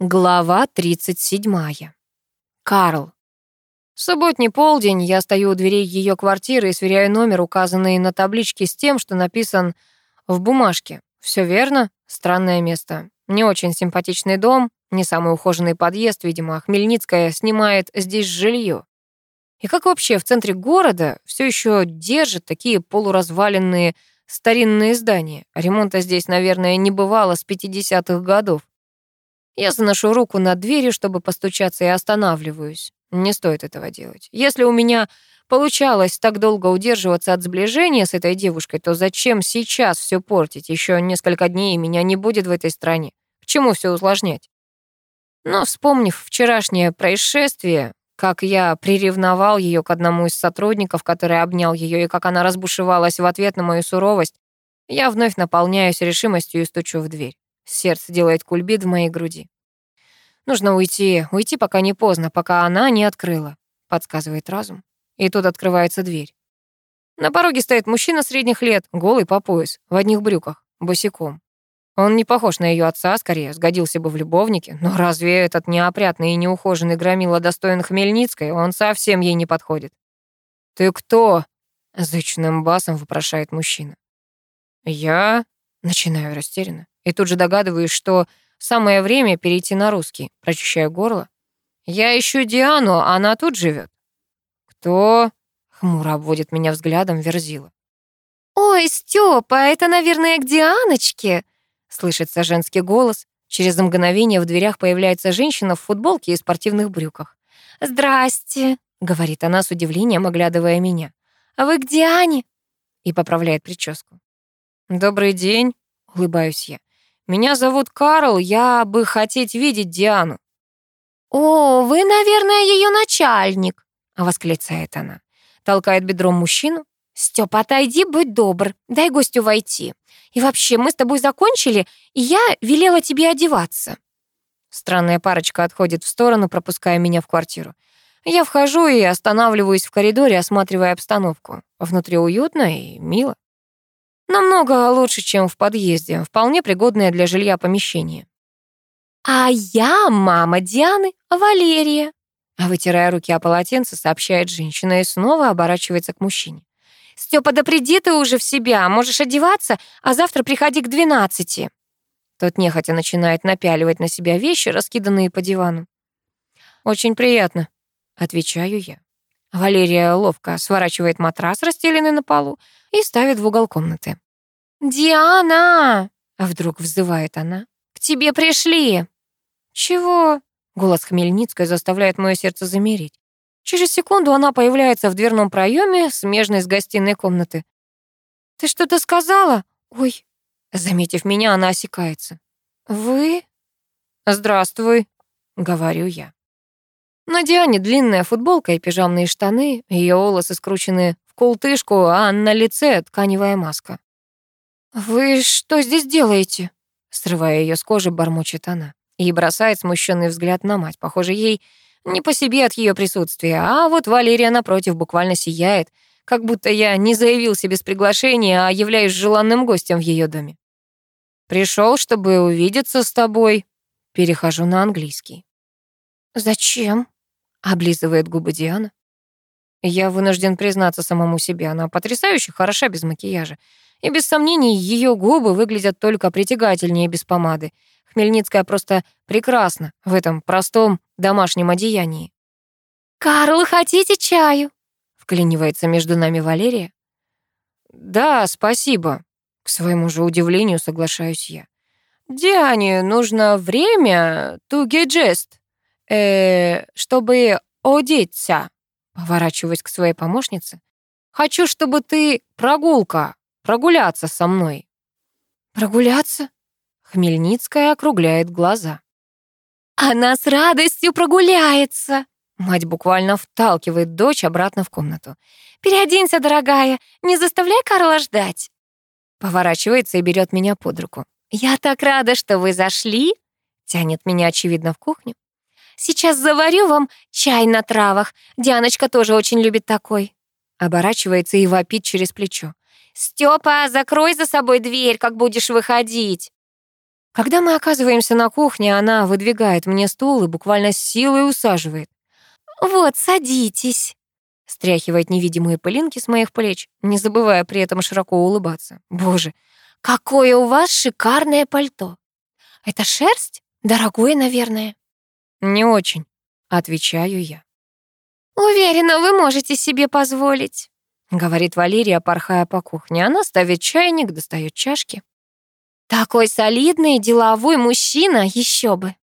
Глава 37. Карл. Субботний полдень, я стою у дверей ее квартиры и сверяю номер, указанный на табличке с тем, что написан в бумажке. Все верно, странное место. Не очень симпатичный дом, не самый ухоженный подъезд, видимо, Хмельницкая снимает здесь жилье. И как вообще в центре города все еще держат такие полуразваленные старинные здания? Ремонта здесь, наверное, не бывало с 50-х годов. Я заношу руку над дверью, чтобы постучаться, и останавливаюсь. Не стоит этого делать. Если у меня получалось так долго удерживаться от сближения с этой девушкой, то зачем сейчас все портить? Еще несколько дней меня не будет в этой стране. К чему все усложнять? Но, вспомнив вчерашнее происшествие, как я приревновал ее к одному из сотрудников, который обнял ее, и как она разбушевалась в ответ на мою суровость, я вновь наполняюсь решимостью и стучу в дверь. Сердце делает кульбит в моей груди. Нужно уйти, уйти, пока не поздно, пока она не открыла, подсказывает разум. И тут открывается дверь. На пороге стоит мужчина средних лет, голый по пояс, в одних брюках, босиком. Он не похож на ее отца, скорее, сгодился бы в любовнике, но разве этот неопрятный и неухоженный громила достоин Хмельницкой? Он совсем ей не подходит. «Ты кто?» — зычным басом вопрошает мужчина. «Я...» — начинаю растерянно. И тут же догадываюсь, что самое время перейти на русский. Прочищаю горло. Я ищу Диану, а она тут живет. Кто? Хмуро обводит меня взглядом Верзила. «Ой, Стёпа, это, наверное, к Дианочке!» Слышится женский голос. Через мгновение в дверях появляется женщина в футболке и спортивных брюках. «Здрасте», — говорит она с удивлением, оглядывая меня. «А вы к Диане?» И поправляет прическу. «Добрый день», — улыбаюсь я. Меня зовут Карл, я бы хотеть видеть Диану». «О, вы, наверное, ее начальник», — восклицает она. Толкает бедром мужчину. «Стёпа, отойди, будь добр, дай гостю войти. И вообще, мы с тобой закончили, и я велела тебе одеваться». Странная парочка отходит в сторону, пропуская меня в квартиру. Я вхожу и останавливаюсь в коридоре, осматривая обстановку. Внутри уютно и мило. Намного лучше, чем в подъезде, вполне пригодное для жилья помещение. «А я мама Дианы, Валерия», вытирая руки о полотенце, сообщает женщина и снова оборачивается к мужчине. «Стёпа, да приди ты уже в себя, можешь одеваться, а завтра приходи к двенадцати». Тот нехотя начинает напяливать на себя вещи, раскиданные по дивану. «Очень приятно», — отвечаю я. Валерия ловко сворачивает матрас, расстеленный на полу, и ставит в угол комнаты. «Диана!» — вдруг взывает она. «К тебе пришли!» «Чего?» — голос Хмельницкой заставляет мое сердце замереть. Через секунду она появляется в дверном проеме, смежной с гостиной комнаты. «Ты что-то сказала? Ой!» Заметив меня, она осекается. «Вы?» «Здравствуй», — говорю я. На Диане длинная футболка и пижамные штаны, ее волосы скручены в култышку, а на лице тканевая маска. «Вы что здесь делаете?» Срывая ее с кожи, бормочет она. И бросает смущенный взгляд на мать. Похоже, ей не по себе от ее присутствия, а вот Валерия, напротив, буквально сияет, как будто я не заявился без приглашения, а являюсь желанным гостем в ее доме. Пришел, чтобы увидеться с тобой. Перехожу на английский. «Зачем?» Облизывает губы Диана. Я вынужден признаться самому себе, она потрясающе хороша без макияжа. И без сомнений, ее губы выглядят только притягательнее без помады. Хмельницкая просто прекрасна в этом простом домашнем одеянии. «Карл, хотите чаю?» Вклинивается между нами Валерия. «Да, спасибо». К своему же удивлению соглашаюсь я. «Диане нужно время to dressed» э, чтобы одеться, поворачиваясь к своей помощнице. Хочу, чтобы ты прогулка, прогуляться со мной. Прогуляться? Хмельницкая округляет глаза. Она с радостью прогуляется. Мать буквально вталкивает дочь обратно в комнату. «Переоденься, дорогая, не заставляй Карла ждать». Поворачивается и берет меня под руку. «Я так рада, что вы зашли», тянет меня, очевидно, в кухню. Сейчас заварю вам чай на травах. Дианочка тоже очень любит такой». Оборачивается и вопит через плечо. «Стёпа, закрой за собой дверь, как будешь выходить». Когда мы оказываемся на кухне, она выдвигает мне стул и буквально с силой усаживает. «Вот, садитесь», — стряхивает невидимые пылинки с моих плеч, не забывая при этом широко улыбаться. «Боже, какое у вас шикарное пальто! Это шерсть? Дорогое, наверное». «Не очень», — отвечаю я. «Уверена, вы можете себе позволить», — говорит Валерия, порхая по кухне. Она ставит чайник, достает чашки. Такой солидный деловой мужчина, еще бы.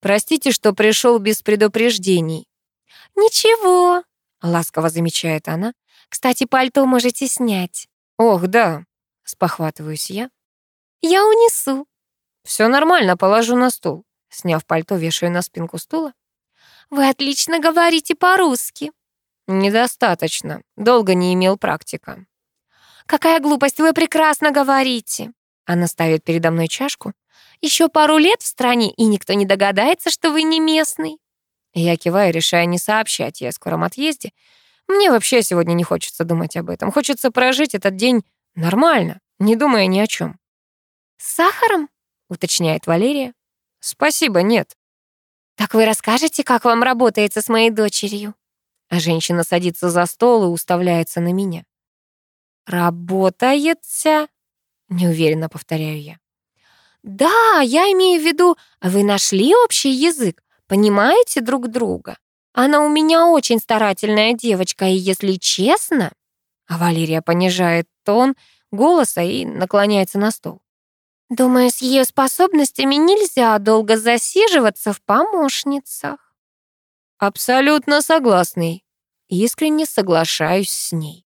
Простите, что пришел без предупреждений. Ничего, ласково замечает она. Кстати, пальто можете снять. Ох, да, спохватываюсь я. Я унесу. Все нормально, положу на стул. Сняв пальто, вешаю на спинку стула. Вы отлично говорите по-русски. Недостаточно. Долго не имел практика. Какая глупость, вы прекрасно говорите. Она ставит передо мной чашку. Еще пару лет в стране, и никто не догадается, что вы не местный. Я киваю, решая не сообщать ей о скором отъезде. Мне вообще сегодня не хочется думать об этом. Хочется прожить этот день нормально, не думая ни о чем. «С сахаром?» — уточняет Валерия. «Спасибо, нет». «Так вы расскажете, как вам работается с моей дочерью?» А женщина садится за стол и уставляется на меня. «Работается?» неуверенно повторяю я. Да, я имею в виду, вы нашли общий язык, понимаете друг друга. Она у меня очень старательная девочка, и если честно... А Валерия понижает тон голоса и наклоняется на стол. Думаю, с ее способностями нельзя долго засиживаться в помощницах. Абсолютно согласный. Искренне соглашаюсь с ней.